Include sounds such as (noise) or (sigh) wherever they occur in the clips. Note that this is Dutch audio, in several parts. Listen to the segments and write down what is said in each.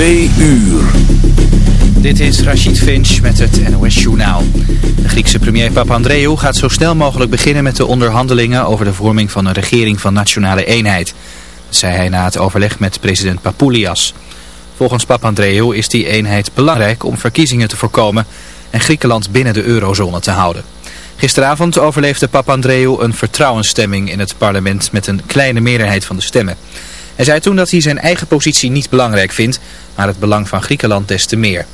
Twee uur. Dit is Rachid Finch met het NOS Journaal. De Griekse premier Papandreou gaat zo snel mogelijk beginnen met de onderhandelingen over de vorming van een regering van nationale eenheid. Dat zei hij na het overleg met president Papoulias. Volgens Papandreou is die eenheid belangrijk om verkiezingen te voorkomen en Griekenland binnen de eurozone te houden. Gisteravond overleefde Papandreou een vertrouwensstemming in het parlement met een kleine meerderheid van de stemmen. Hij zei toen dat hij zijn eigen positie niet belangrijk vindt, maar het belang van Griekenland des te meer.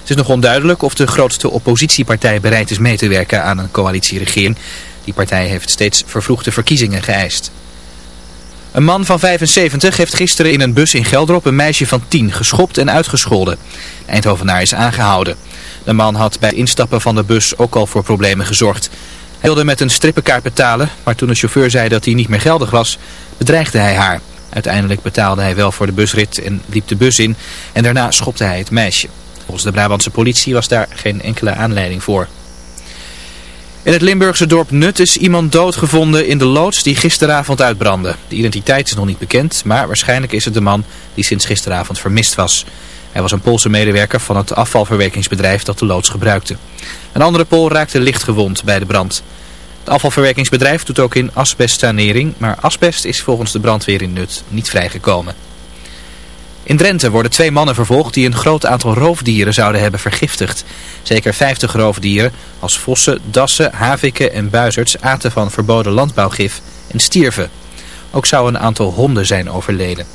Het is nog onduidelijk of de grootste oppositiepartij bereid is mee te werken aan een coalitieregering. Die partij heeft steeds vervroegde verkiezingen geëist. Een man van 75 heeft gisteren in een bus in Gelderop een meisje van 10 geschopt en uitgescholden. De Eindhovenaar is aangehouden. De man had bij instappen van de bus ook al voor problemen gezorgd. Hij wilde met een strippenkaart betalen, maar toen de chauffeur zei dat hij niet meer geldig was, bedreigde hij haar. Uiteindelijk betaalde hij wel voor de busrit en liep de bus in en daarna schopte hij het meisje. Volgens de Brabantse politie was daar geen enkele aanleiding voor. In het Limburgse dorp Nut is iemand doodgevonden in de loods die gisteravond uitbrandde. De identiteit is nog niet bekend, maar waarschijnlijk is het de man die sinds gisteravond vermist was. Hij was een Poolse medewerker van het afvalverwerkingsbedrijf dat de loods gebruikte. Een andere Pool raakte licht gewond bij de brand. Het afvalverwerkingsbedrijf doet ook in asbestsanering, maar asbest is volgens de brandweer in Nut niet vrijgekomen. In Drenthe worden twee mannen vervolgd die een groot aantal roofdieren zouden hebben vergiftigd. Zeker 50 roofdieren, als vossen, dassen, haviken en buizerds, aten van verboden landbouwgif en stierven. Ook zou een aantal honden zijn overleden.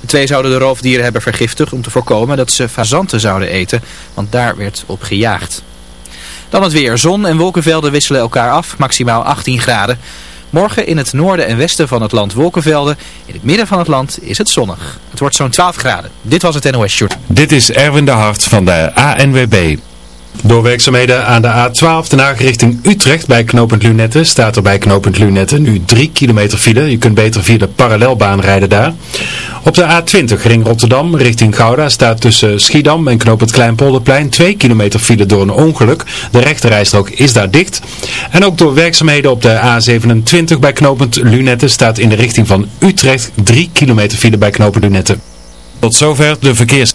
De twee zouden de roofdieren hebben vergiftigd om te voorkomen dat ze fazanten zouden eten, want daar werd op gejaagd. Dan het weer. Zon en wolkenvelden wisselen elkaar af, maximaal 18 graden. Morgen in het noorden en westen van het land wolkenvelden. In het midden van het land is het zonnig. Het wordt zo'n 12 graden. Dit was het NOS Short. Dit is Erwin de Hart van de ANWB. Door werkzaamheden aan de A12 Den Haag richting Utrecht bij knooppunt Lunette staat er bij knooppunt Lunette nu 3 kilometer file. Je kunt beter via de parallelbaan rijden daar. Op de A20 ring Rotterdam richting Gouda staat tussen Schiedam en knooppunt Kleinpolderplein 2 kilometer file door een ongeluk. De rechterrijstrook is daar dicht. En ook door werkzaamheden op de A27 bij knooppunt Lunette staat in de richting van Utrecht 3 kilometer file bij knooppunt Lunette. Tot zover de verkeers.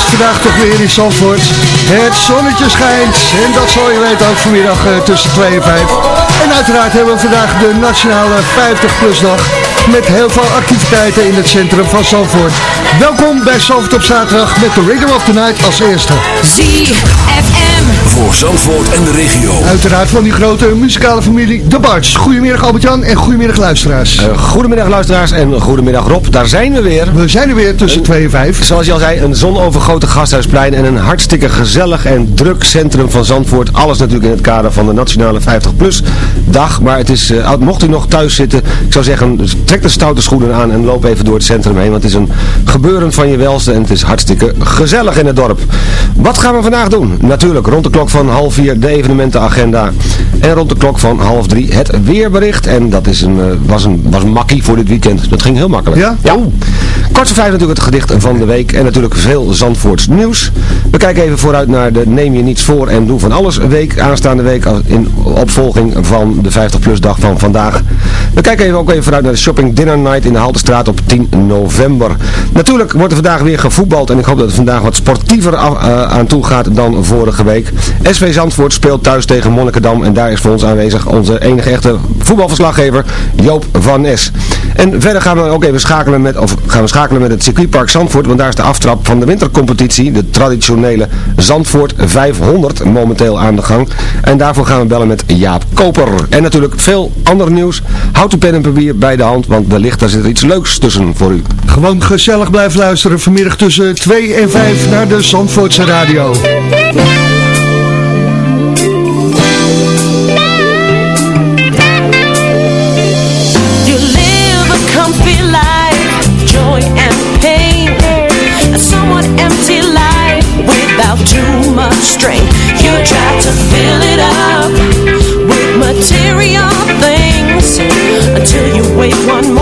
Vandaag toch weer in Zandvoort. Het zonnetje schijnt en dat zal je weten ook vanmiddag uh, tussen 2 en 5. En uiteraard hebben we vandaag de nationale 50-plus dag met heel veel activiteiten in het centrum van Zandvoort. Welkom bij Zandvoort op zaterdag met de Rhythm of the Night als eerste. ZFM Zandvoort en de regio. Uiteraard van die grote muzikale familie De Barts. Goedemiddag Albert-Jan en goedemiddag luisteraars. Uh, goedemiddag luisteraars en goedemiddag Rob. Daar zijn we weer. We zijn er weer tussen 2 en 5. Zoals je al zei, een zonovergoten gasthuisplein en een hartstikke gezellig en druk centrum van Zandvoort. Alles natuurlijk in het kader van de nationale 50-plus dag. Maar het is, uh, mocht u nog thuis zitten, ik zou zeggen, trek de stoute schoenen aan en loop even door het centrum heen. Want het is een gebeuren van je welste en het is hartstikke gezellig in het dorp. Wat gaan we vandaag doen? Natuurlijk rond de klok van half vier de evenementenagenda. En rond de klok van half drie het weerbericht. En dat is een, uh, was, een, was een makkie voor dit weekend. Dat ging heel makkelijk. Ja? Ja. Kort voor vijf natuurlijk het gedicht van de week. En natuurlijk veel Zandvoorts nieuws. We kijken even vooruit naar de Neem je niets voor en doe van alles week. Aanstaande week in opvolging van de 50 plus dag van vandaag. We kijken even ook even vooruit naar de Shopping Dinner Night in de Haltestraat op 10 november. Natuurlijk wordt er vandaag weer gevoetbald. En ik hoop dat het vandaag wat sportiever uh, aan toe gaat dan vorige week. SV Zandvoort speelt thuis tegen Monnikendam. En daar is voor ons aanwezig onze enige echte voetbalverslaggever Joop van Nes. En verder gaan we ook even schakelen met, of gaan we schakelen met het circuitpark Zandvoort. Want daar is de aftrap van de wintercompetitie. De traditionele Zandvoort 500 momenteel aan de gang. En daarvoor gaan we bellen met Jaap Koper. En natuurlijk veel ander nieuws. Houd de pen en papier bij de hand. Want wellicht daar zit er iets leuks tussen voor u. Gewoon gezellig blijven luisteren vanmiddag tussen 2 en 5 naar de Zandvoortse radio. strength. You try to fill it up with material things until you one more.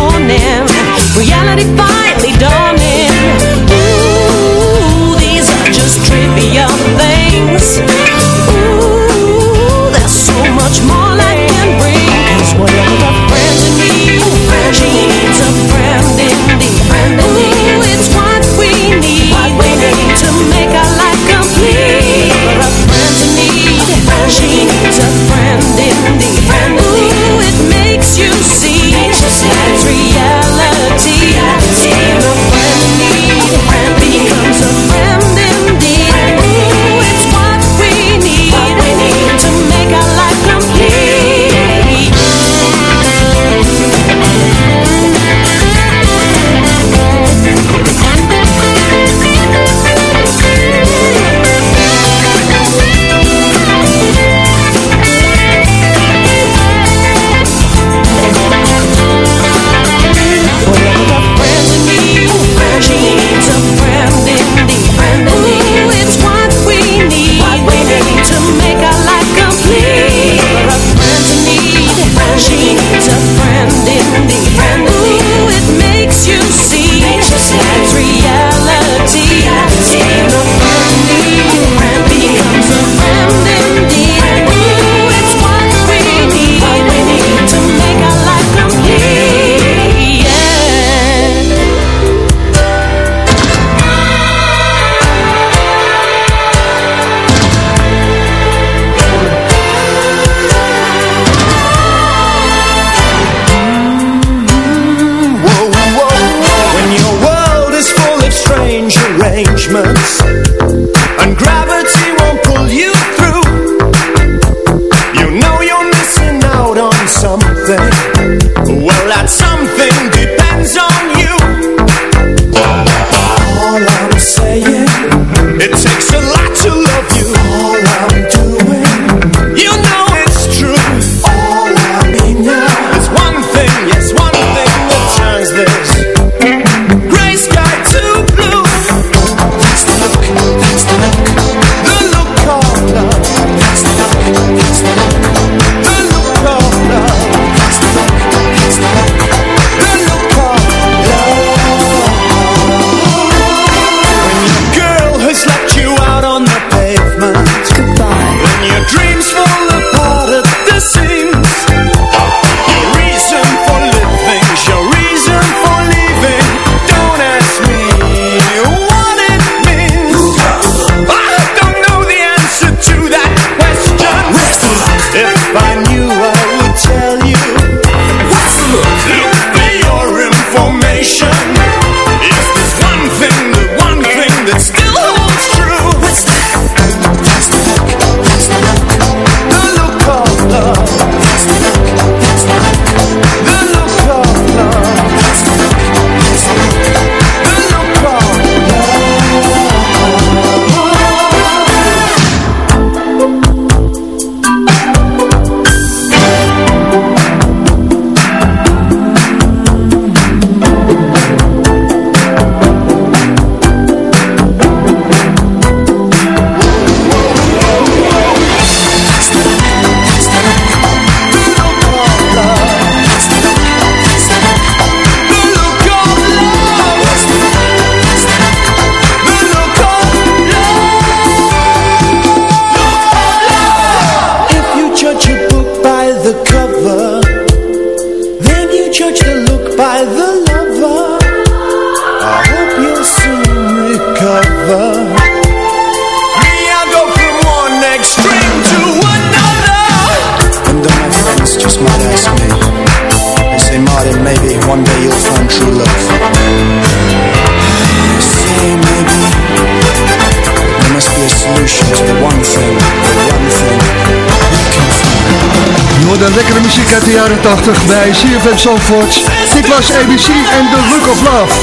Uit de jaren 80 bij CFM Zandvoort. Dit was ABC en The Look of Love.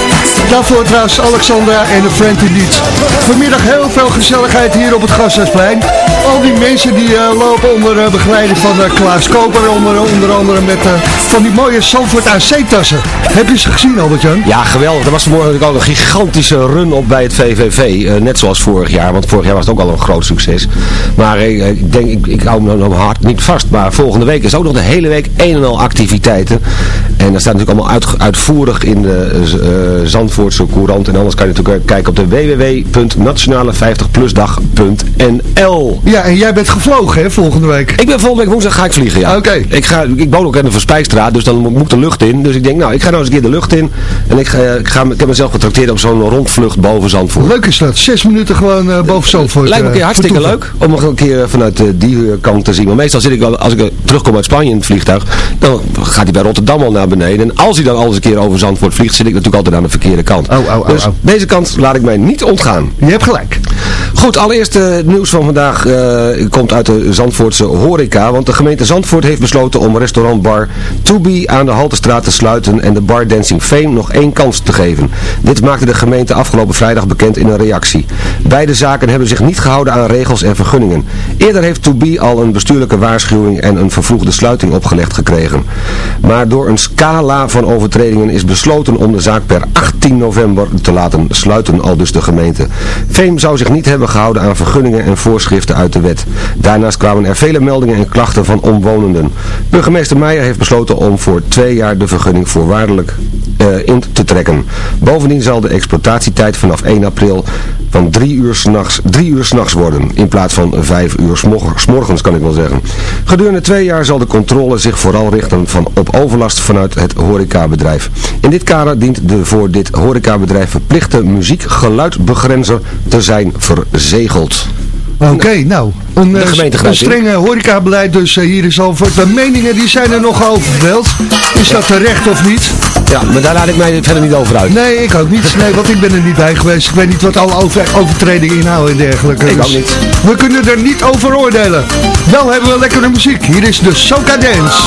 Daarvoor trouwens Alexandra en de Friend Indeed. Vanmiddag heel veel gezelligheid hier op het Gasthuisplein. Al die mensen die uh, lopen onder uh, begeleiding van uh, Klaas Koper, onder, onder andere met van die mooie Zandvoort AC-tassen. Heb je ze gezien Albert-Jan? Ja, geweldig. Er was vanmorgen ook een gigantische run op bij het VVV. net zoals vorig jaar, want vorig jaar was het ook al een groot succes. Maar ik denk, ik, hou me hart niet vast. Maar volgende week is ook nog de hele week een en al activiteiten. En dat staat natuurlijk allemaal uit, uitvoerig in de uh, Zandvoortse Courant. En anders kan je natuurlijk kijken op de www.nationale50plusdag.nl Ja, en jij bent gevlogen hè, volgende week? Ik ben volgende week woensdag ga ik vliegen, ja. Oké. Ik, ga, ik woon ook aan de Verspijkstraat, dus dan moet ik de lucht in. Dus ik denk, nou, ik ga nou eens een keer de lucht in. En ik, ga, ik, ga, ik heb mezelf getrakteerd op zo'n rondvlucht boven Zandvoort. Leuk is dat, zes minuten gewoon uh, boven Zandvoort. Lijkt me een keer hartstikke leuk om nog een keer vanuit die kant te zien. Maar meestal zit ik wel, als ik terugkom uit Spanje in het vliegtuig, dan gaat hij bij Rotterdam al naar beneden. En als hij dan al eens een keer over Zandvoort vliegt, zit ik natuurlijk altijd aan de verkeerde kant. Oh, oh, oh, dus deze kant laat ik mij niet ontgaan. Je hebt gelijk. Goed, allereerst het nieuws van vandaag uh, komt uit de Zandvoortse horeca. Want de gemeente Zandvoort heeft besloten om restaurantbar To Be aan de Haltestraat te sluiten en de bar Dancing Fame nog één kans te geven. Dit maakte de gemeente afgelopen vrijdag bekend in een reactie. Beide zaken hebben zich niet gehouden aan regels en vergunningen. Eerder heeft To Be al een bestuurlijke waarschuwing en een vervroegde sluiting opgelegd gekregen. Maar door een scala van overtredingen is besloten om de zaak per 18 november te laten sluiten, al dus de gemeente. Fame zou zich niet hebben gehouden aan vergunningen en voorschriften uit de wet. Daarnaast kwamen er vele meldingen en klachten van omwonenden. Burgemeester Meijer heeft besloten om voor twee jaar de vergunning voorwaardelijk in te trekken. Bovendien zal de exploitatietijd vanaf 1 april van 3 uur s'nachts uur s'nachts worden, in plaats van 5 uur s'morgens kan ik wel zeggen. Gedurende twee jaar zal de controle zich vooral richten van op overlast vanuit het horecabedrijf. In dit kader dient de voor dit horecabedrijf verplichte muziekgeluidbegrenzer te zijn verzegeld. Oké, nou, een, de gemeente een strenge horecabeleid dus uh, hier in Zalvoort. De meningen die zijn er nog over verdeeld. Is dat terecht of niet? Ja, maar daar laat ik mij verder niet over uit. Nee, ik ook niet. Nee, want ik ben er niet bij geweest. Ik weet niet wat alle over, overtredingen inhouden en dergelijke. Ik ook niet. We kunnen er niet over oordelen. Wel hebben we lekkere muziek. Hier is de Soca Dance.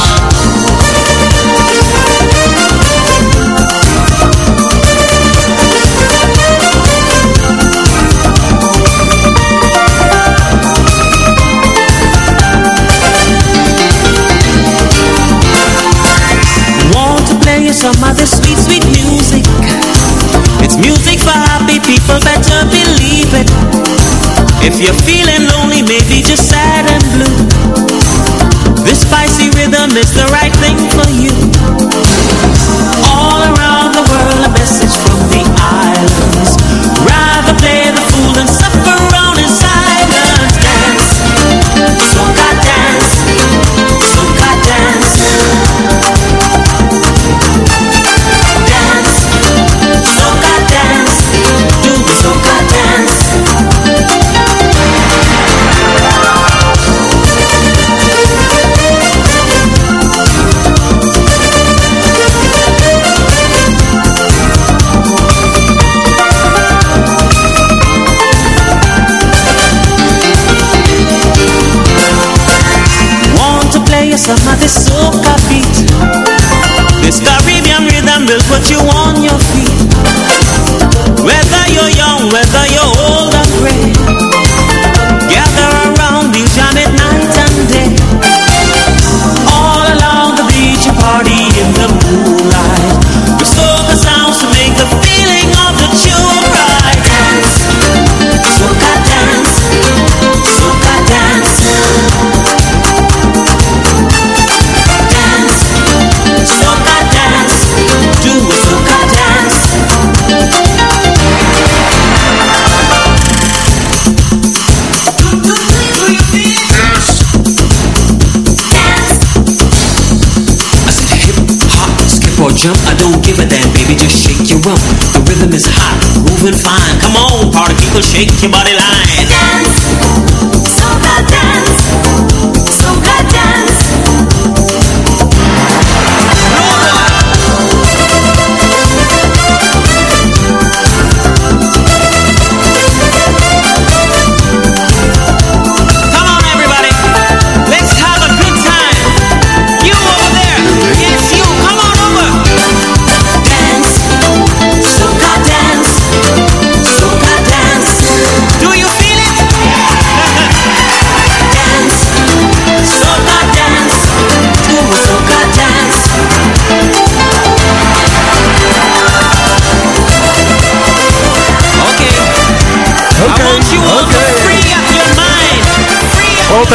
If you're feeling lonely, maybe just sad and blue. This spicy rhythm is the right thing for you.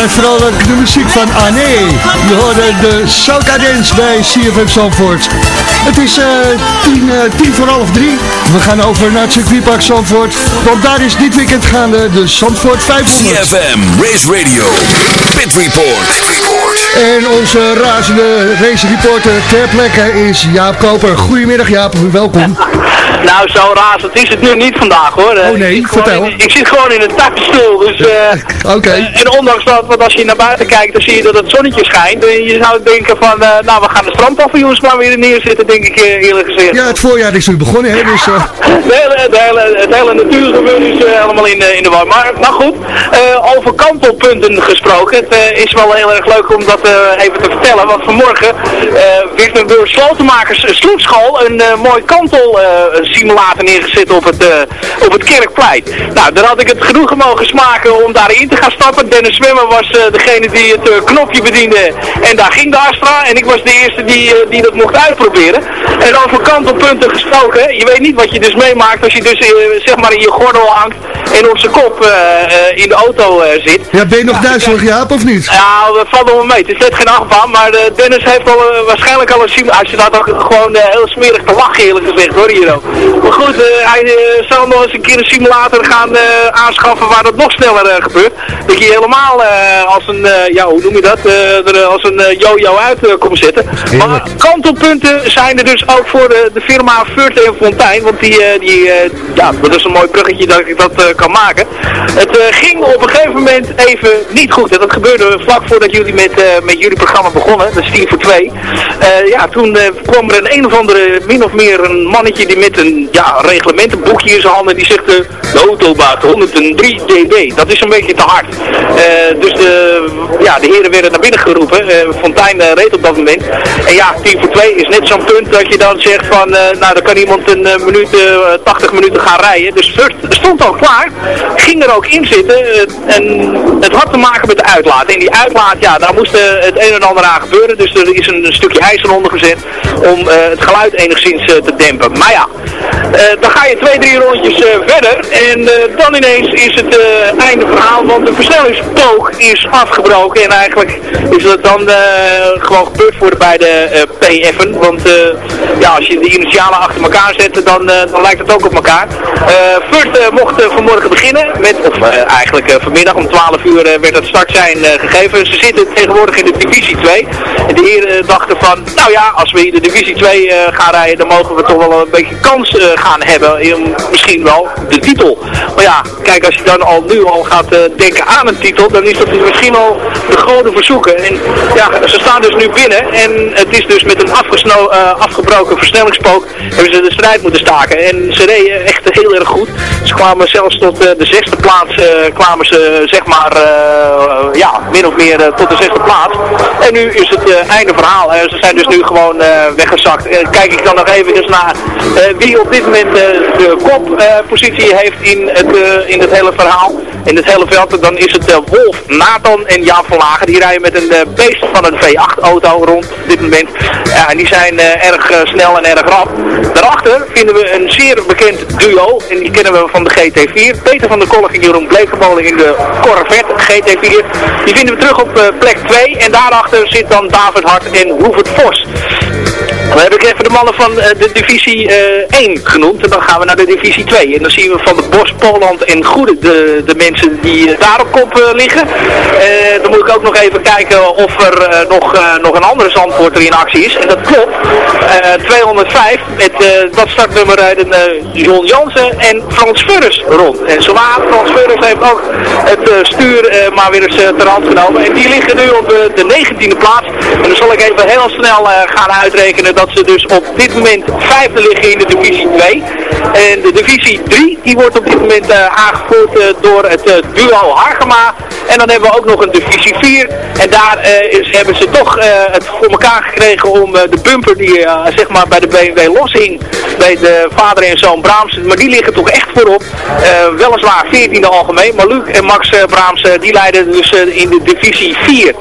Altijd vrolijk de muziek van Anne. Je hoorde de Soca Dance bij CFM Zandvoort. Het is uh, tien, uh, tien voor half drie. We gaan over naar het circuitpark Zandvoort. Want daar is dit weekend gaande de Zandvoort 500. CFM Race Radio, Pit Report. Report. En onze razende race reporter ter plekke is Jaap Koper. Goedemiddag Jaap, welkom. Nou, zo razend is het nu niet vandaag hoor. Oh nee, ik vertel. In, ik zit gewoon in een tuinstoel. Dus, uh. Okay. Uh, en ondanks dat, want als je naar buiten kijkt, dan zie je dat het zonnetje schijnt. En je zou denken van, uh, nou we gaan de strandpaviljoens maar weer neerzetten, denk ik eerlijk gezegd. Ja, het voorjaar is nu begonnen hè. Dus, (laughs) de hele, de hele, het hele natuurgebeuren is helemaal in, in de war. Maar, maar goed, over kantelpunten gesproken. Het is wel heel erg leuk om dat even te vertellen. Want vanmorgen werd er door slotenmakers sloepschool een mooi kantel simulator neergezet op het, uh, op het Kerkplein. Nou, daar had ik het genoegen mogen smaken om daarin te gaan stappen. Dennis Zwemmer was uh, degene die het uh, knopje bediende en daar ging de Astra. En ik was de eerste die, die dat mocht uitproberen. En over kantelpunten gesproken, je weet niet wat je dus meemaakt als je dus zeg maar in je gordel hangt en op zijn kop in de auto zit. Ja, ben je nog duizelig Jaap of niet? Ja, dat valt wel mee. Het is net geen achtbaan, maar Dennis heeft al, waarschijnlijk al een simulatie. Hij zit ook gewoon heel smerig te lachen eerlijk gezegd hoor hier ook. Maar goed, hij zal nog eens een keer een simulator gaan uh, aanschaffen waar dat nog sneller gebeurt. Dat je helemaal als een, ja hoe noem je dat, er als een yo-yo uit komt zetten. Maar kantelpunten zijn er dus ook voor de, de firma Furt en Fontijn. Want die, die ja, dat is een mooi bruggetje dat ik dat kan maken. Het ging op een gegeven moment even niet goed. En dat gebeurde vlak voordat jullie met, met jullie programma begonnen. Dat is 10 voor 2. ja, toen kwam er een een of andere, min of meer een mannetje die met een ja, reglementenboekje in zijn handen. Die zegt, uh, de autobaat 103 dB. Dat is een beetje te hard. Uh, dus de, ja, de heren werden naar binnen geroepen. Uh, Fontijn reed op dat moment. En ja, 10 voor 2 is net zo'n punt dat je dan zegt van, nou dan kan iemand een minuut, 80 minuten gaan rijden. Dus Furt stond al klaar. Ging er ook in zitten. en het had te maken met de uitlaat. En die uitlaat, ja, daar moest het een en ander aan gebeuren. Dus er is een, stukje ijzer onder gezet om het geluid enigszins te dempen. Maar ja, dan ga je twee, drie rondjes verder en uh, dan ineens is het einde verhaal, want de versnellingspoog is afgebroken en eigenlijk is dat dan gewoon gebeurd voor de beide PF'en, want ja, als je de initialen achter elkaar zet, dan, dan lijkt het ook op elkaar. Furt mocht vanmorgen beginnen, met, of eigenlijk vanmiddag om 12 uur werd het start zijn gegeven. Ze zitten tegenwoordig in de divisie 2 en de heren dachten van, nou ja, als we in de divisie 2 gaan rijden, dan mogen we toch wel een beetje kans gaan hebben. In, misschien wel de titel. Maar ja, kijk, als je dan al nu al gaat uh, denken aan een titel, dan is dat misschien al de goden verzoeken. En ja, ze staan dus nu binnen. En het is dus met een uh, afgebroken versnellingspook hebben ze de strijd moeten staken. En ze reden echt heel erg goed. Ze kwamen zelfs tot de zesde plaats, kwamen ze zeg maar, ja, min of meer tot de zesde plaats. En nu is het einde verhaal. ze zijn dus nu gewoon weggezakt. kijk ik dan nog even naar wie op dit moment de koppositie heeft in het, in het hele verhaal. In het hele veld, dan is het Wolf, Nathan en Jan van Lagen. Die rijden met een beest van een V8-auto rond op dit moment. Ja, en die zijn erg snel en erg rap. Daarachter vinden we een zeer bekend duo. En die kennen we van de GT4. Peter van der Kolk en Jeroen Blekemolen in de Corvette GT4. Die vinden we terug op plek 2. En daarachter zit dan David Hart en Hoevert Vos. Dan heb ik even de mannen van uh, de divisie uh, 1 genoemd. En dan gaan we naar de divisie 2. En dan zien we van de Bos, Poland en Goede de, de mensen die uh, daar op kop liggen. dan moet ik ook nog even kijken of er nog, nog een andere zandvoorter in actie is. En dat klopt. 205 met dat startnummer rijden John Jansen en Frans Furres rond. En zowaar Frans Furres heeft ook het stuur maar weer eens ter hand genomen. En die liggen nu op de 19e plaats. En dan zal ik even heel snel gaan uitrekenen dat ze dus op dit moment vijfde liggen in de divisie 2. En de divisie 3 die wordt op dit moment uh, aangevoerd uh, door het uh, duo Hargema. En dan hebben we ook nog een divisie 4. En daar hebben ze toch het voor elkaar gekregen om de bumper die zeg maar bij de BMW loshing bij de vader en zoon Braams. Maar die liggen toch echt voorop. weliswaar 14e algemeen. Maar Luc en Max Braams die leiden dus in de divisie 4.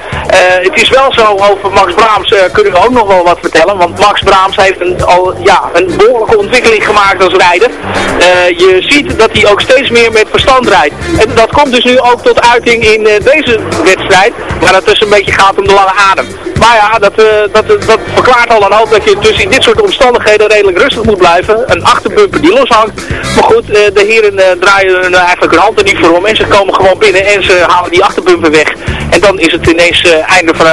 het is wel zo over Max Braams kunnen we ook nog wel wat vertellen. Want Max Braams heeft een, al, ja, een behoorlijke ontwikkeling gemaakt als rijder. Uh, je ziet dat hij ook steeds meer met verstand rijdt. En dat komt dus nu ook tot uiting in eh, deze wedstrijd, waar het dus een beetje gaat om de lange adem. Maar ja, dat, uh, dat, dat verklaart al een hoop dat je dus in dit soort omstandigheden redelijk rustig moet blijven. Een achterbumper die loshangt. Maar goed, de heren draaien eigenlijk hun hand er niet voor om en ze komen gewoon binnen en ze halen die achterbumper weg. En dan is het ineens einde van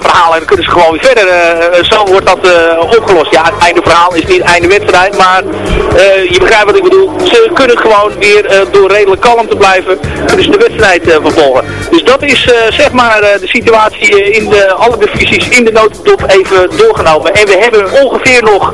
verhaal en dan kunnen ze gewoon weer verder. zo wordt dat opgelost. Ja, het einde verhaal is niet einde wedstrijd, maar je begrijpt wat ik bedoel. Ze kunnen gewoon weer door redelijk kalm te blijven, kunnen ze de wedstrijd vervolgen. Dus dat is zeg maar de situatie in de, alle divisies in de notendop even doorgenomen. En we hebben ongeveer nog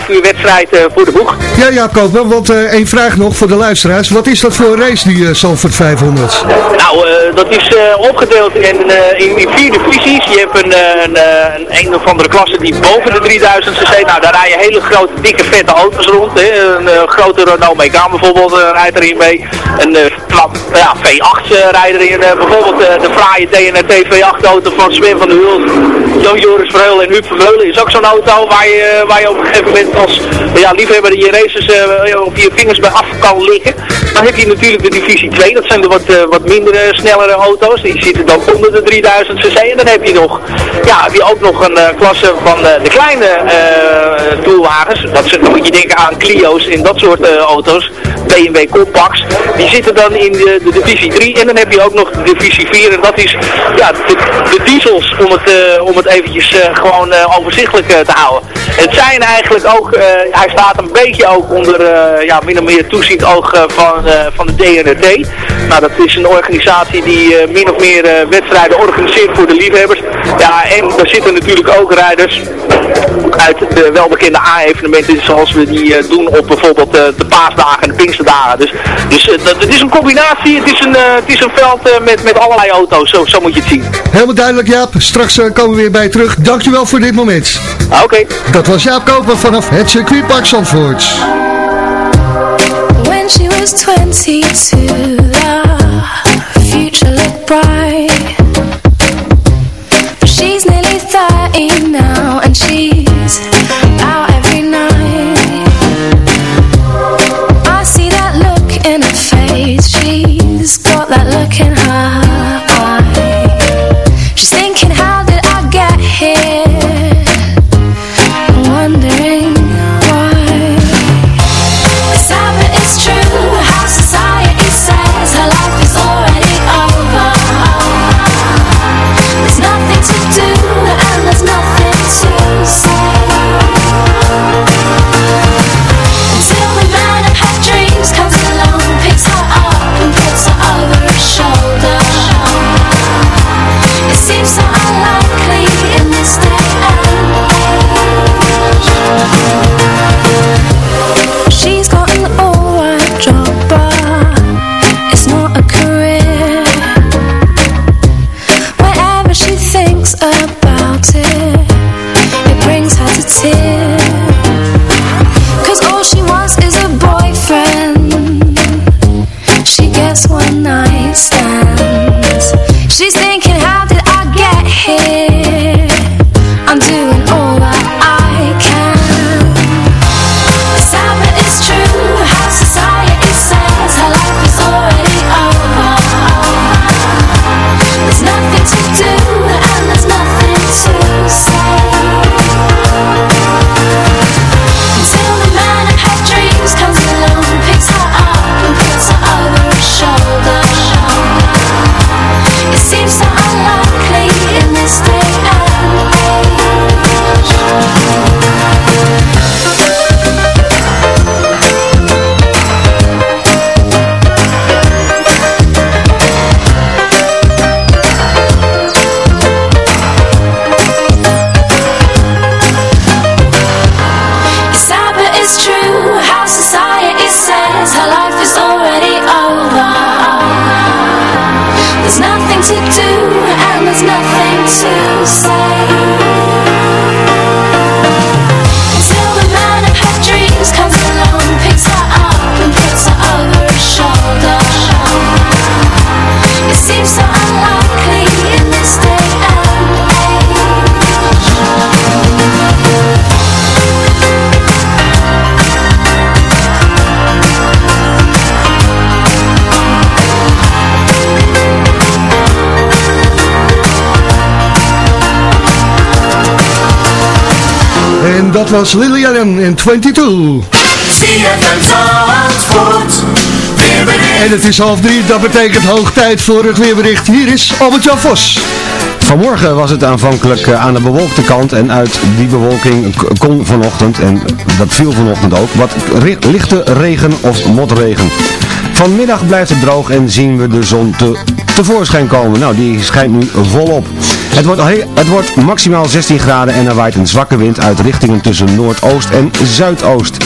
2,5 uur wedstrijd voor de boeg. Ja, ja, Koper, want één vraag nog voor de luisteraars. Wat is dat voor een race, die uh, Zandvoort 500? Nou, dat is opgedeeld in, in, in, vier divisies. Je hebt een, een, een, een of andere klasse die boven de 3000 cc, nou daar rijden hele grote, dikke, vette auto's rond. Hè. Een grote Renault Megane bijvoorbeeld rijdt erin mee. Een ja, V8 rijder in. bijvoorbeeld de fraaie DNRT V8 auto van Sven van der Hulst. Jan Joris Verheulen en Huub Vermeulen is ook zo'n auto waar je, waar je op een gegeven moment als ja, liefhebber die je races op je vingers bij af kan liggen. Dan heb je natuurlijk de divisie 2, dat zijn de wat, wat mindere, snellere auto's. Die zitten dan onder de 3000 cc. En dan heb je nog, ja, heb ook nog een klasse van de kleine toolwagens. Dat moet je denken aan Clio's en dat soort auto's. BMW Compacts. Die zitten dan in de, de, divisie 3 en dan heb je ook nog de divisie 4 en dat is ja, de, diesels om het, uh, om het eventjes uh, gewoon uh, overzichtelijk te houden. Het zijn eigenlijk ook, hij staat een beetje ook onder ja, min of meer toezicht oog van, van de DNRT. Nou dat is een organisatie die min of meer wedstrijden organiseert voor de liefhebbers. Ja en daar zitten natuurlijk ook rijders uit de welbekende A-evenementen zoals we die doen op bijvoorbeeld de paasdagen en de pinksterdagen. Dus, dus het is een combinatie, het is een, het is een veld met, met allerlei auto's, zo, zo moet je het zien. Helemaal duidelijk Jaap, straks komen we weer bij je terug. Dankjewel voor dit moment. Ah, Oké. Okay. Dat was Jaap Koper vanaf het circuitpark Zandvoort. When she was 22, the future looked bright. But she's nearly 30 now and she's can hide dat was Lilian en 22. En het is half drie, dat betekent hoog tijd voor het weerbericht. Hier is Albert-Jan Vos. Vanmorgen was het aanvankelijk eh, aan de bewolkte kant en uit die bewolking kon vanochtend, en dat viel vanochtend ook, wat lichte regen of motregen. Vanmiddag blijft het droog en zien we de zon te, tevoorschijn komen. Nou, die schijnt nu volop. Het wordt, het wordt maximaal 16 graden en er waait een zwakke wind uit richtingen tussen noordoost en zuidoost.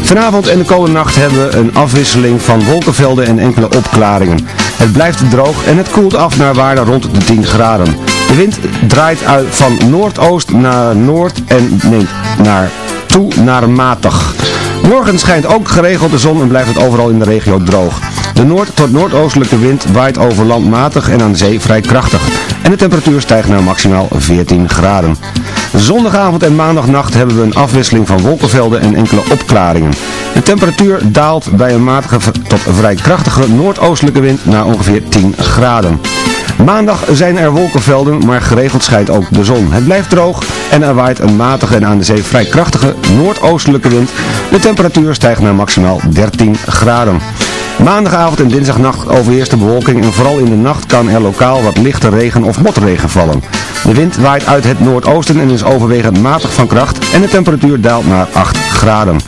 Vanavond en de komende nacht hebben we een afwisseling van wolkenvelden en enkele opklaringen. Het blijft droog en het koelt af naar waarde rond de 10 graden. De wind draait uit van noordoost naar noord en neemt naar toe naar matig. Morgen schijnt ook geregeld de zon en blijft het overal in de regio droog. De noord- tot noordoostelijke wind waait over land matig en aan zee vrij krachtig. En de temperatuur stijgt naar maximaal 14 graden. Zondagavond en maandagnacht hebben we een afwisseling van wolkenvelden en enkele opklaringen. De temperatuur daalt bij een matige tot vrij krachtige noordoostelijke wind naar ongeveer 10 graden. Maandag zijn er wolkenvelden, maar geregeld schijnt ook de zon. Het blijft droog en er waait een matige en aan de zee vrij krachtige noordoostelijke wind. De temperatuur stijgt naar maximaal 13 graden. Maandagavond en dinsdagnacht overheerst de bewolking en vooral in de nacht kan er lokaal wat lichte regen of motregen vallen. De wind waait uit het noordoosten en is overwegend matig van kracht en de temperatuur daalt naar 8 graden.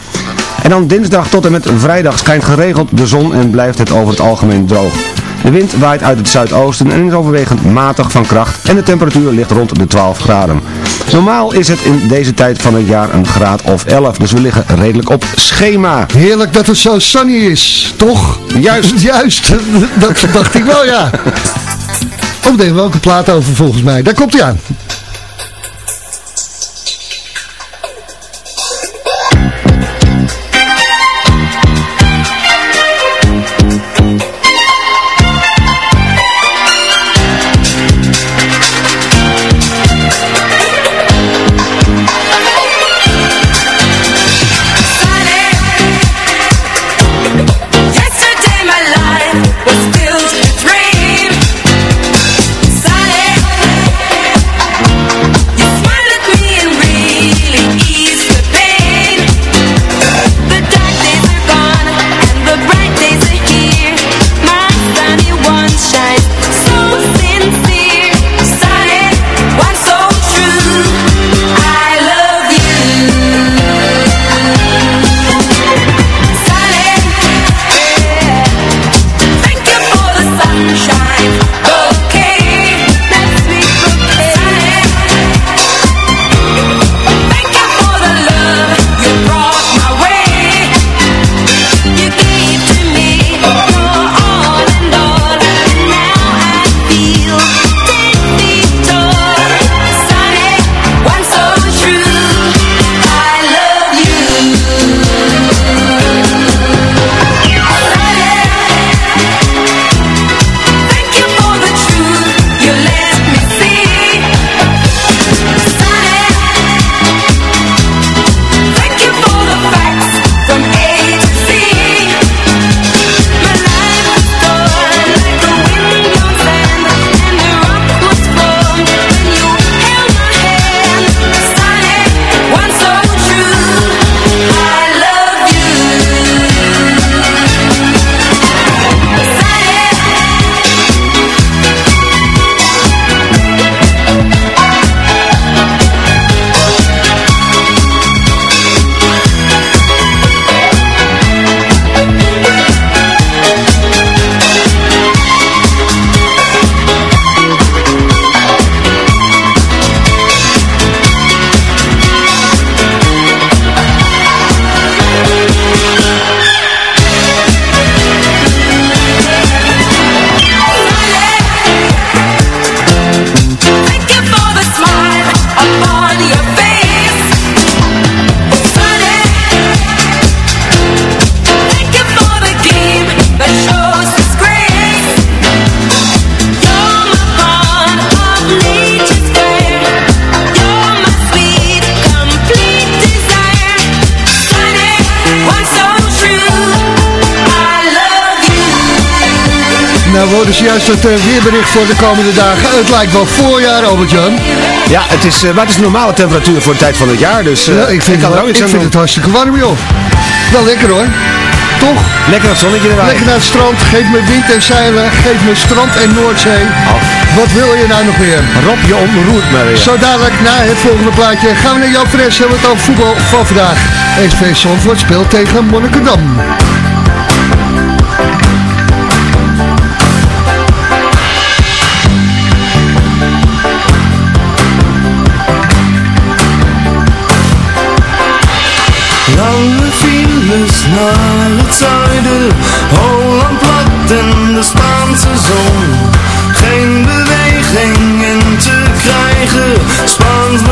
En dan dinsdag tot en met vrijdag schijnt geregeld de zon en blijft het over het algemeen droog. De wind waait uit het zuidoosten en is overwegend matig van kracht en de temperatuur ligt rond de 12 graden. Normaal is het in deze tijd van het jaar een graad of 11, dus we liggen redelijk op schema. Heerlijk dat het zo sunny is, toch? Juist. (laughs) Juist, dat dacht ik wel, ja. (laughs) Oh, nee, welke plaat over volgens mij? Daar komt hij aan. Hoorden juist het uh, weerbericht voor de komende dagen. Het lijkt wel voorjaar, Albert-Jan. Ja, het is, uh, maar het is normale temperatuur voor de tijd van het jaar. Dus uh, ja, ik vind, ik, kan ik vind het hartstikke warm, joh. Wel lekker hoor. Toch? Lekker het zonnetje erbij. Lekker naar het strand. Geef me wind en zeilen. Geef me strand en Noordzee. Oh. Wat wil je nou nog meer? Rob, je onberoerd maar weer. Zo dadelijk na het volgende plaatje gaan we naar Jan Fres. Hebben we het over voetbal van vandaag. SV Zandvoort speelt tegen Monnikendam. Files naar het zuiden, Holland plat en de Spaanse zon. Geen beweging in te krijgen, Spaans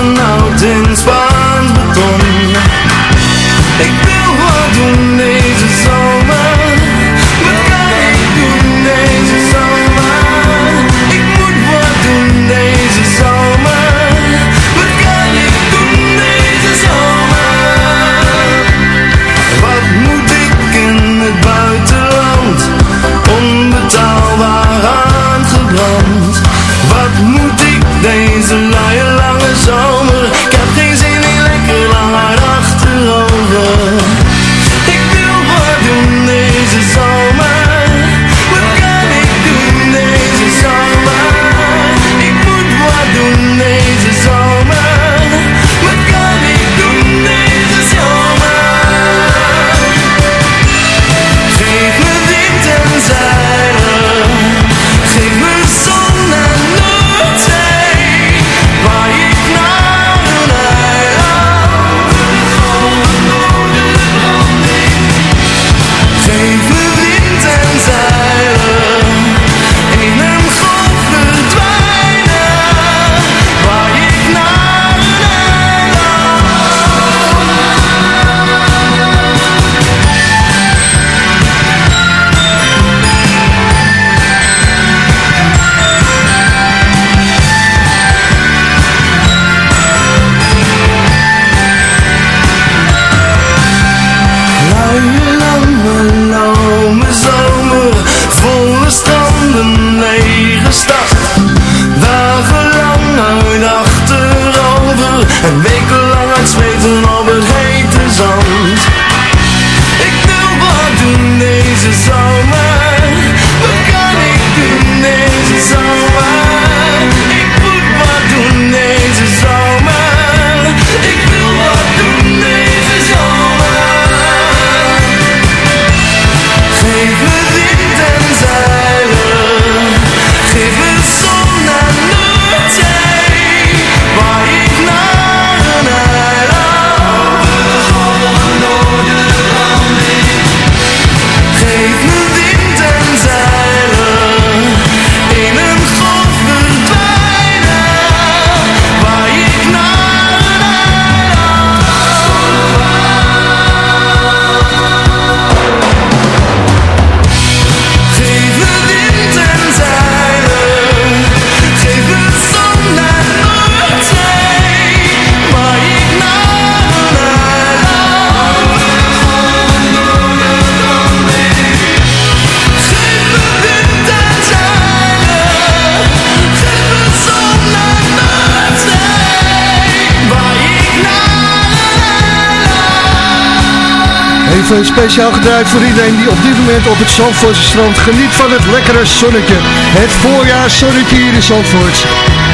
een Even speciaal gedraaid voor iedereen die op dit moment op het Zandvoortse strand geniet van het lekkere zonnetje. Het voorjaarszonnetje hier in Zandvoort.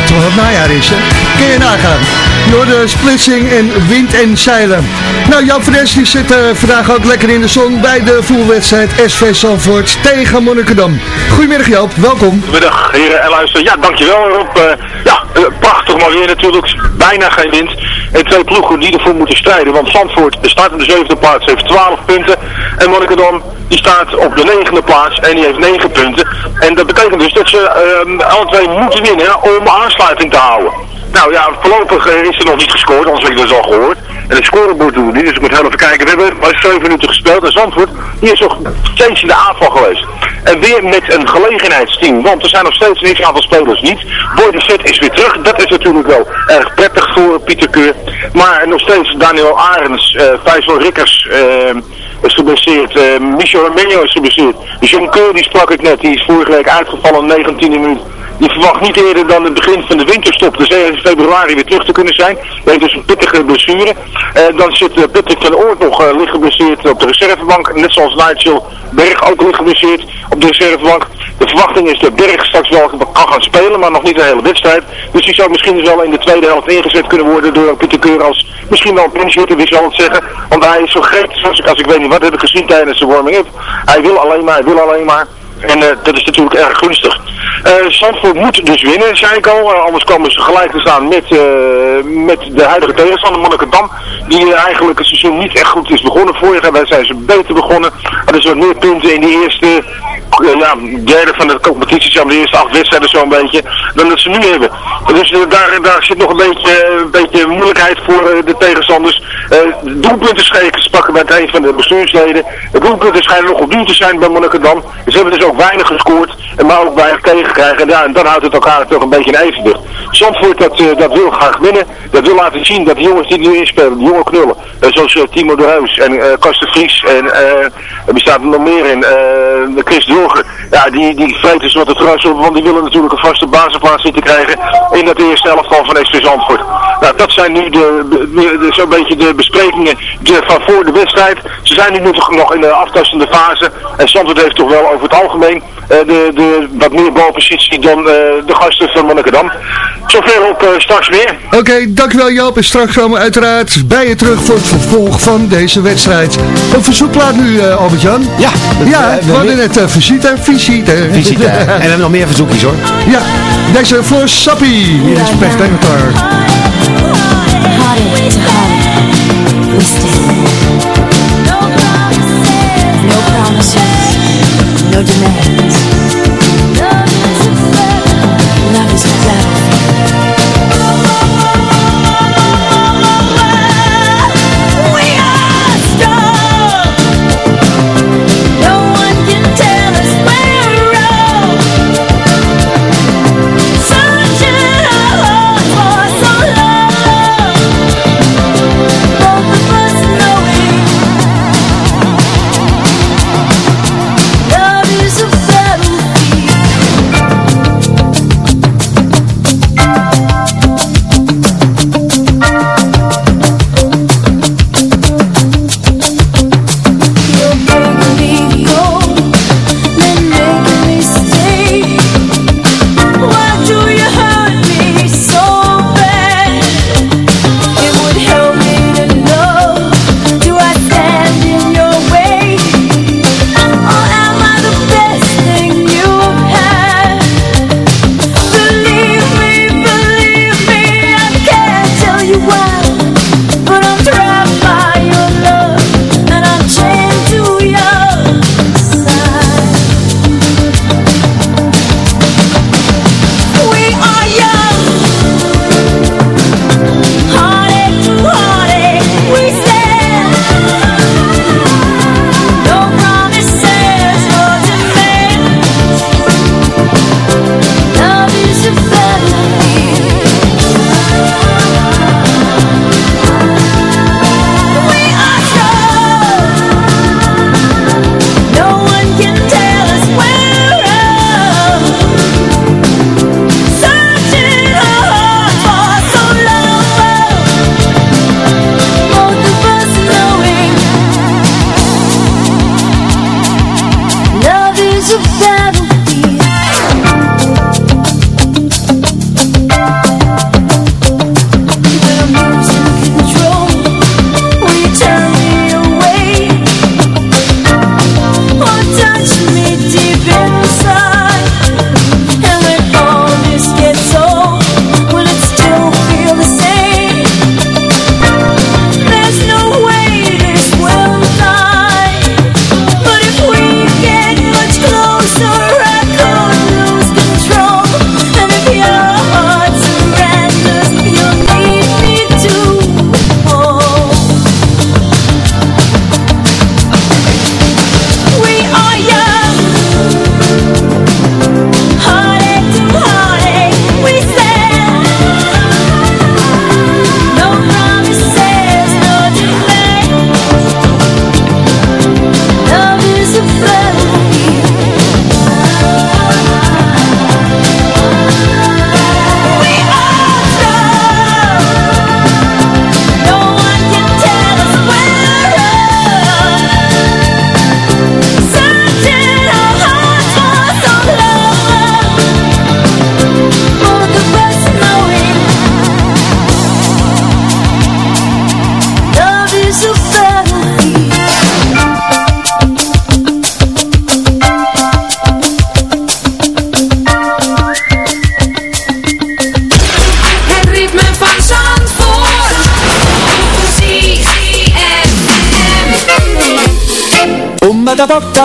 Terwijl het najaar is, hè? Kun je nagaan. Door de splitsing en wind en zeilen. Nou, Jan Fres die zit eh, vandaag ook lekker in de zon bij de voetbalwedstrijd SV Zandvoort tegen Monnikendam. Goedemiddag Joop, welkom. Goedemiddag heren en luister. Ja, dankjewel Rob. Eh, ja, eh, prachtig maar weer natuurlijk. Bijna geen wind. En twee ploegen die ervoor moeten strijden. Want Zandvoort staat op de zevende plaats, heeft 12 punten. En Monnikendam die staat op de negende plaats en die heeft 9 punten. En dat betekent dus dat ze eh, alle twee moeten winnen om aansluiting te houden. Nou ja, voorlopig eh, is er nog niet gescoord, anders heb ik dat al gehoord. En het scorebord doen we niet, dus ik moet heel even kijken. We hebben maar 7 minuten gespeeld en Zandvoort, die is nog steeds in de aanval geweest. En weer met een gelegenheidsteam, want er zijn nog steeds een aantal spelers niet. Boy de is weer terug, dat is natuurlijk wel erg prettig voor Pieter Keur. Maar nog steeds Daniel Arends, eh Faisal Rikkers, eh, is geblesseerd. Uh, Michel Armenio is geblesseerd. John Keur, die sprak ik net, die is vorige week uitgevallen 19e minuut. Die verwacht niet eerder dan het begin van de winterstop, de 7 februari, weer terug te kunnen zijn. Die heeft dus een pittige blessure. Uh, dan zit uh, Patrick van Oort nog uh, licht geblesseerd op de reservebank. Net zoals Nigel Berg ook licht geblesseerd op de reservebank. De verwachting is dat Berg straks wel kan gaan spelen, maar nog niet de hele wedstrijd. Dus die zou misschien dus wel in de tweede helft ingezet kunnen worden door Pieter Keur als misschien wel een pinchhitter, wie zal het zeggen. Want hij is zo gretig, als ik, als ik weet niet wat heb ik gezien tijdens de warming-up. Hij wil alleen maar, hij wil alleen maar. En dat is natuurlijk erg gunstig. Uh, Zandvoort moet dus winnen, zei ik al. Uh, anders komen ze gelijk te staan met, met de huidige tegenstander, Monnikendam. Die eigenlijk het seizoen niet echt goed is begonnen. Vorig jaar zijn ze beter begonnen. Er is wat meer punten in de eerste ja, derde van de competitie, de eerste acht wedstrijden zo'n beetje, dan dat ze nu hebben. Dus daar, daar zit nog een beetje, een beetje moeilijkheid voor de tegenstanders. doelpunten schrijven pakken het een van de bestuursleden. De doelpunten schijnen nog duur te zijn bij Monnikendam. Ze hebben dus ook weinig gescoord, maar ook weinig tegenkrijgen. En, dan houdt het elkaar toch een beetje in evenwicht. Zandvoort dat, uh, dat wil graag winnen. Dat wil laten zien dat de jongens die nu inspelen, de jonge knullen, uh, zoals uh, Timo de Heus en uh, Vries en er bestaat er nog meer in, Chris Dorger. Ja, die, die vreten ze wat het gras op, want die willen natuurlijk een vaste basisplaats zien te krijgen in dat eerste elftal van SV Zandvoort. Nou, dat zijn nu de, de, de zo'n beetje de besprekingen van voor de wedstrijd. Ze zijn nu nog in de aftastende fase en Zandvoort heeft toch wel over het algemeen de, de wat meer balpositie dan de gasten van Monnikendam. Zover op uh, straks weer. Oké, okay, dankjewel Joop. En straks komen we uiteraard bij je terug voor het vervolg van deze wedstrijd. Een verzoekplaat nu, uh, Albert-Jan. Ja. Dat, ja, uh, we hadden net uh, visite, visite. Visite. en we hebben nog meer verzoekjes hoor. Ja, deze voor Sappie. Hier is Spectacular. No promises, no demands.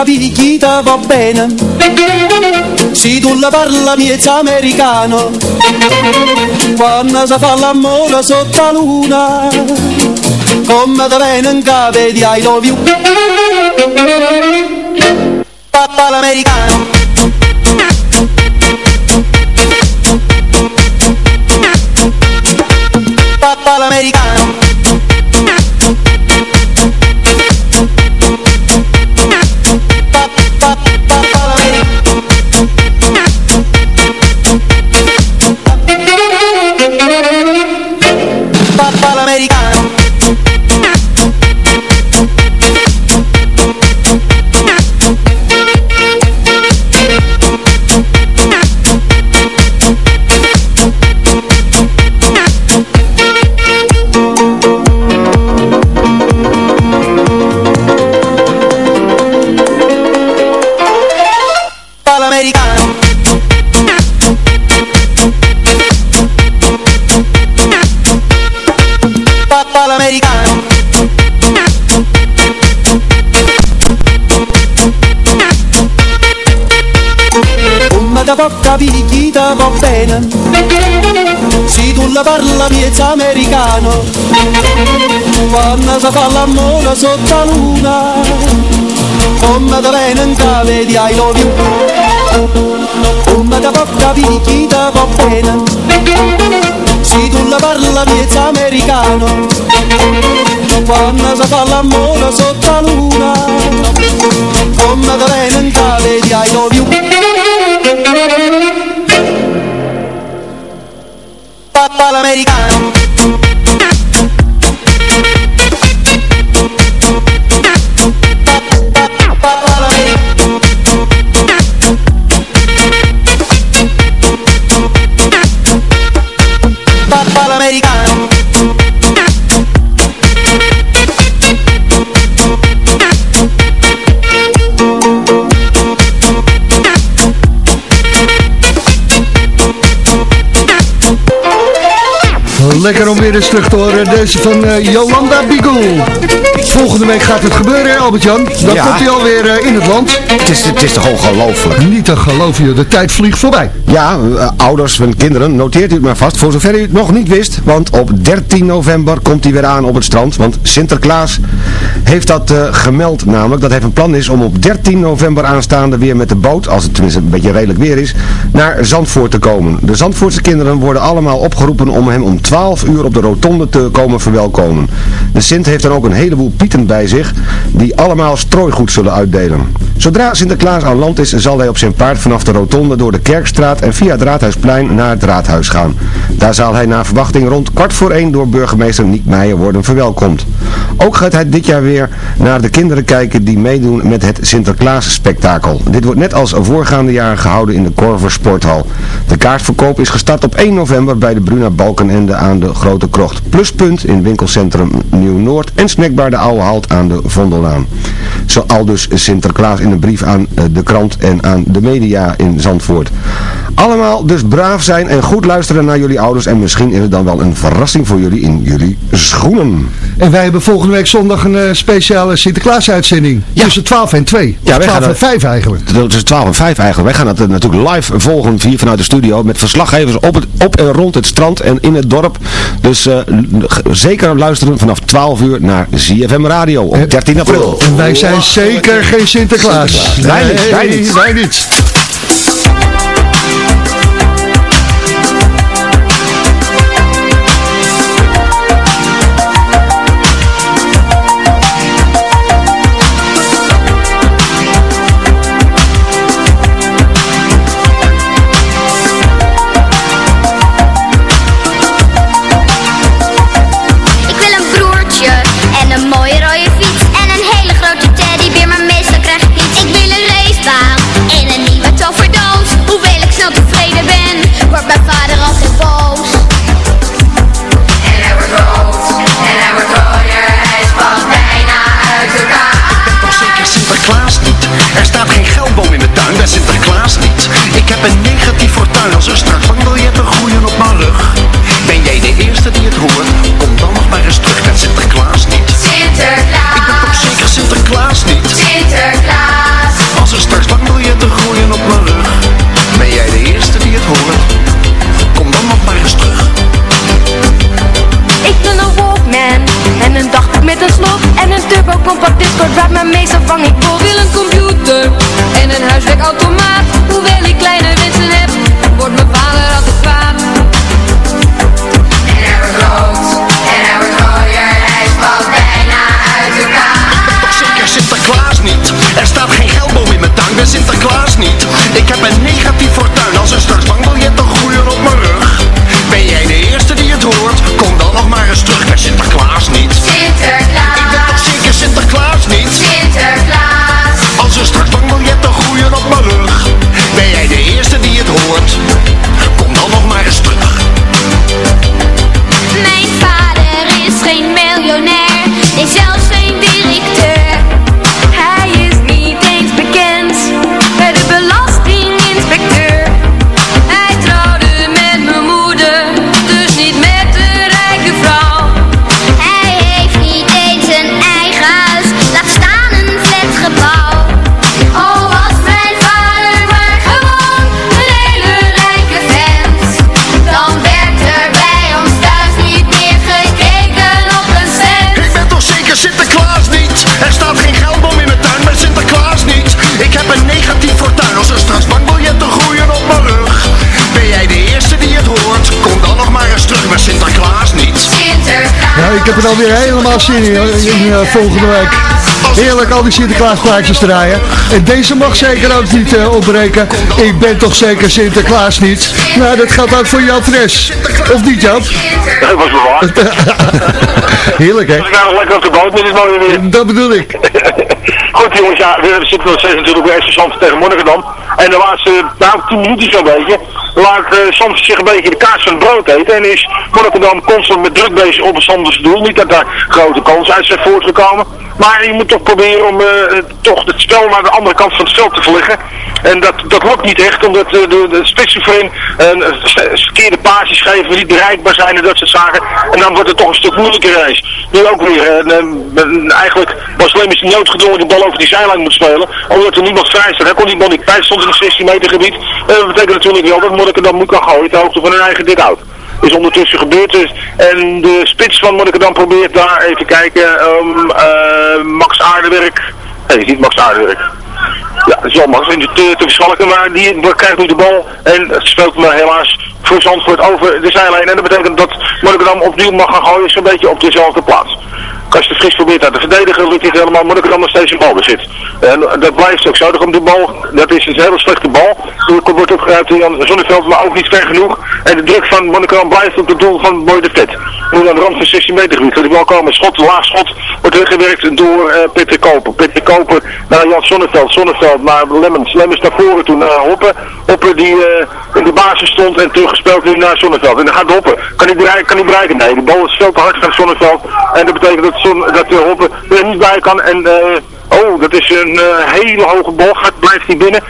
Picchita va bene. Se tu la parla miezza americano. Quando si fa l'amore sotto la luna Come da bene in cave di I love you. Papà l'americano. Papà l'americano Come da porta picchita va bene. Se tu la parla miezza americano. Quando si fa l'amore sotto la luna Come da bene in cave di I love Come da porta picchita va bene. Se tu la parla miezza americano. Quando si fa l'amore sotto la luna Come da bene in cave di I love Papà weer eens terug te horen. Deze van eh, Jolanda Bigel. Volgende week gaat het gebeuren, Albert-Jan. Dan Ja. komt hij alweer eh, in het land. Het is, het is toch ongelooflijk. Niet te geloven, joh. de tijd vliegt voorbij. Ja, eh, ouders van kinderen, noteert u het maar vast, voor zover u het nog niet wist. Want op 13 november komt hij weer aan op het strand. Want Sinterklaas heeft dat eh, gemeld namelijk, dat hij van plan is om op 13 november aanstaande weer met de boot, als het tenminste een beetje redelijk weer is, naar Zandvoort te komen. De Zandvoortse kinderen worden allemaal opgeroepen om hem om 12 uur op de rotonde te komen verwelkomen. De Sint heeft dan ook een heleboel pieten bij zich, die allemaal strooigoed zullen uitdelen. Zodra Sinterklaas aan land is, zal hij op zijn paard vanaf de rotonde door de Kerkstraat en via het Raadhuisplein naar het Raadhuis gaan. Daar zal hij naar verwachting rond kwart voor één door burgemeester Niek Meijer worden verwelkomd. Ook gaat hij dit jaar weer naar de kinderen kijken die meedoen met het Sinterklaas spektakel. Dit wordt net als voorgaande jaren gehouden in de Korver Sporthal. De kaartverkoop is gestart op 1 november bij de Bruna Balkenende aan de Grote Krocht. Pluspunt in winkelcentrum Nieuw-Noord en snackbar de Oude Halt aan de Vondellaan. Zo al dus Sinterklaas in een brief aan eh, de krant en aan de media in Zandvoort. Allemaal dus braaf zijn en goed luisteren naar jullie ouders en misschien is het dan wel een verrassing voor jullie in jullie schoenen. En wij hebben volgende week zondag een eh, speciale Sinterklaas-uitzending. Tussen 12 en 2. Ja, wij 12 gaan en er- 5 eigenlijk. Tussen 12 en 5 eigenlijk. Wij gaan het eh, natuurlijk live volgen hier vanuit de studio met verslaggevers op, het, op en rond het strand en in het dorp. Dus g- zeker luisteren vanaf 12 uur naar ZFM Radio op 13 april. En wij zijn zeker geen Sinterklaas. Wij niet, wij Nee, niet. Wij niet. Heb er alweer helemaal zin in, in eh, volgende week. Heerlijk al die Sinterklaas plaatjes draaien. En deze mag zeker ook niet eh, opbreken. Ik ben toch zeker Sinterklaas niet. Nou, dat geldt ook voor Jan Fres. Of niet, Jan? Dat was waar. (laughs) Heerlijk, hè? We zijn nog lekker op de boot met dit mooie weer. Dat bedoel ik. (laughs) Goed jongens, ja, we zitten nog steeds natuurlijk bij Zand tegen Monnikendam. En de laatste, nou, 10 minuten zo'n beetje, laat uh, zich een beetje de kaas van het brood eten. En is Monnikendam constant met druk bezig op Sanders doel. Niet dat daar grote kansen uit zijn voortgekomen. Maar je moet toch proberen om eh, toch het spel naar de andere kant van het veld te verleggen. En dat, dat lukt niet echt, omdat uh, de, de spitsen voorin verkeerde paasjes geven, niet bereikbaar zijn en dat soort zaken. En dan wordt het toch een stuk moeilijker reis. Nu ook weer, eigenlijk was Lemmens noodgedwongen de bal over die zijlijn moet spelen, omdat er niemand vrij staat. Hij kon die bal niet stond in het 16 meter gebied. dat betekent natuurlijk wel dat Monniken dan moet kan gooien ter hoogte van hun eigen dik out is ondertussen gebeurd is. En de spits van Monnikendam probeert daar even kijken. Um, uh, Max Aardewerk. Nee, niet Max Aardewerk. Ja, dat is wel Max te, te verschalken, maar die krijgt nu de bal en het speelt me helaas voor Zandvoort over de zijlijn. En dat betekent dat Monnikendam opnieuw mag gaan gooien, zo'n beetje op dezelfde plaats. Als de Fris probeert daar te verdedigen, lukt het helemaal, Monnikendam nog steeds een bal bezit. En dat blijft ook zo. Er komt de bal, dat is een hele slechte bal. Er wordt opgeruimd door Jan Zonneveld, maar ook niet ver genoeg. En de druk van Monnikendam blijft op het doel van Boy de Vet. Nu aan de rand van 16 meter gebied. De bal komen, schot, laag schot, wordt weggewerkt door uh, Peter Koper. Peter Koper naar Jan Zonneveld, Zonneveld naar Lemmens. Lemmens naar voren toe naar Hoppen. Hoppen die in de basis stond en teruggespeeld nu naar Zonneveld. En dan gaat Hoppen. Kan hij bereiken? Kan hij bereiken? Nee, de bal is veel te hard van Zonneveld. En dat betekent dat, Dat uh, Hoppen er niet bij kan. En oh, dat is een hele hoge bal. Gaat, blijft hij binnen.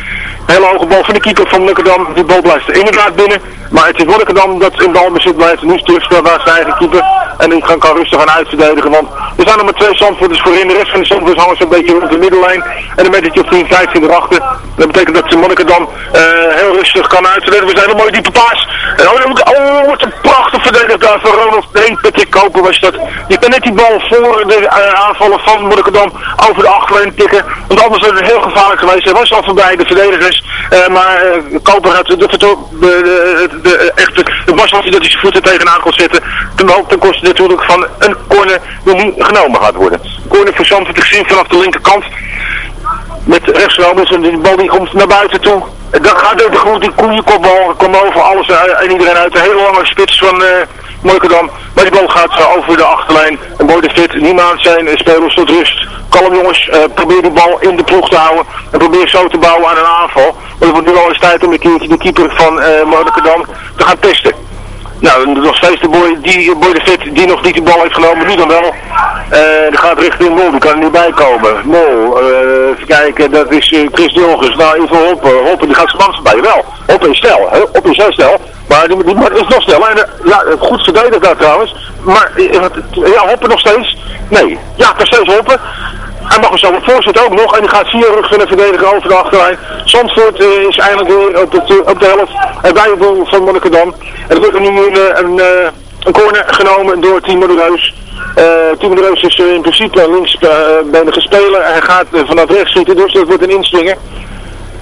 Hele hoge bal van de keeper van Nukkerdam. Die bal blijft er inderdaad binnen. Maar het is Monnikendam dat in balbezit blijft. Nu terugspel naar zijn eigen keeper. En die kan, rustig gaan uitverdedigen. Want er zijn nog maar twee zandvoerders voorin. De rest van de zandvoerders hangen zo'n beetje rond de middellijn. En dan met het 10, 15 erachter. Dat betekent dat Monnikendam uh, heel rustig kan uitverdedigen. We zijn een mooie diepe paas. En oh, oh, wordt een prachtig verdedigd daar van Ronald. Nee, Patrick Koper was dat. Die kan net die bal voor de uh, aanvallen van Monnikendam over de achterlijn tikken. Want anders was het heel gevaarlijk geweest. Hij was al voorbij de verdedigers. Uh, maar Koper had de, de, de, de de, echt de, de dat hij zijn voeten tegenaan kon zetten. Ten, ten koste natuurlijk van een corner die nu genomen gaat worden. Corner voor te gezien vanaf de linkerkant. Met rechtsromers en die bal die komt naar buiten toe. Dan gaat de grote die koeienkopbal, komt over alles en iedereen uit. Een hele lange spits van uh, Moikerdam. Maar die bal gaat uh, over de achterlijn. En Boy de Fit, niemand zijn uh, spelers tot rust. Kalm jongens, probeer die bal in de ploeg te houden. En probeer zo te bouwen aan een aanval. Want het wordt nu al eens tijd om een keertje de keeper van uh, Monnikendam te gaan testen. Nou, nog steeds de boy, die, boy de Vet die nog niet de bal heeft genomen, nu dan wel. Uh, die gaat richting Mol, die kan er niet bij komen. Mol, uh, even kijken, dat is uh, Chris Jongens. Nou, even Hoppen, Hoppen, die gaat zijn man voorbij. Wel, Hoppen is snel, hè? Hoppen is heel snel. Maar die, die is nog snel. En, ja, goed verdedigd daar trouwens. Maar, ja, Hoppen nog steeds. Nee, ja, nog steeds Hoppen. Hij mag er zo voorzet ook nog en die gaat vier rug kunnen verdedigen over de achterlijn. Zandvoort uh, is eindelijk weer op de, op de helft en bij doel van Monnikendam. En er wordt nu een, een, een corner genomen door Timo de Reus. Uh, Timo de Reus is in principe linksbenige speler. Hij gaat vanaf rechts schieten, dus dat wordt een inslinger.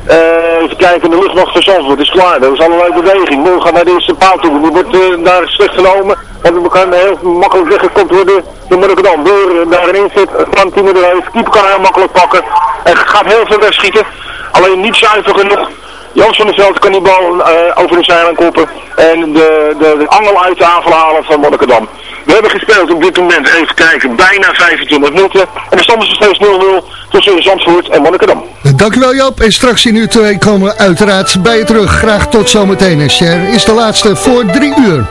Eh, even kijken, de luchtmacht van Zandvoort is klaar. Dat is allerlei beweging. Mooi gaat naar de eerste paal toe. Die wordt uh, daar slecht genomen. En we kan heel makkelijk weggekopt worden door Marokkaan. Door uh, daarin zit, van Reus. Keeper kan heel makkelijk pakken. En gaat heel veel wegschieten. Alleen niet zuiver genoeg. Jans van der Veld kan die bal uh, over de zijlijn koppen. En de, de, de angel uit de aanval halen van Monnikendam. We hebben gespeeld op dit moment, even kijken, bijna 25 minuten. En de stand is nog steeds 0-0 tussen Zandvoort en Monnikendam. Dankjewel Joop. En straks in uur 2 komen we uiteraard bij je terug. Graag tot zometeen. En Cher is de laatste voor drie uur.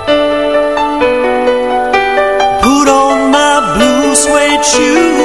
Put on my blue suede shoes